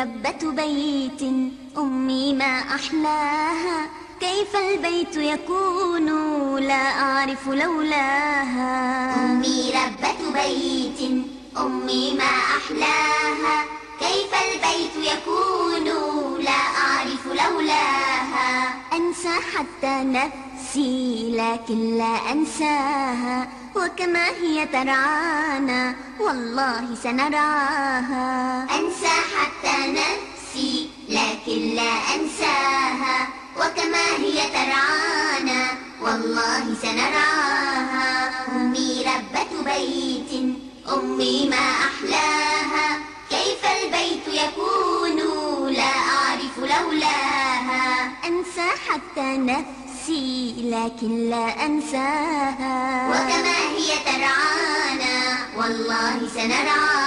ربة بيت أمي ما أحلاها. كيف البيت يكون؟ لا أعرف لولاها. أمي ربة بيت أمي ما أحلاها. كيف البيت يكون؟ لا أعرف لولاها. أنسى حتى نفسي لكن لا أنساها. وكما هي ترعانا والله سنرعاها أنسى لكن لا أنساها وكما هي ترعانا والله سنرعاها. أمي ربة بيت أمي ما أحلاها. كيف البيت يكون؟ لا أعرف لولاها. أنسى حتى نفسي لكن لا أنساها. وكما هي ترعانا والله سنرعاها.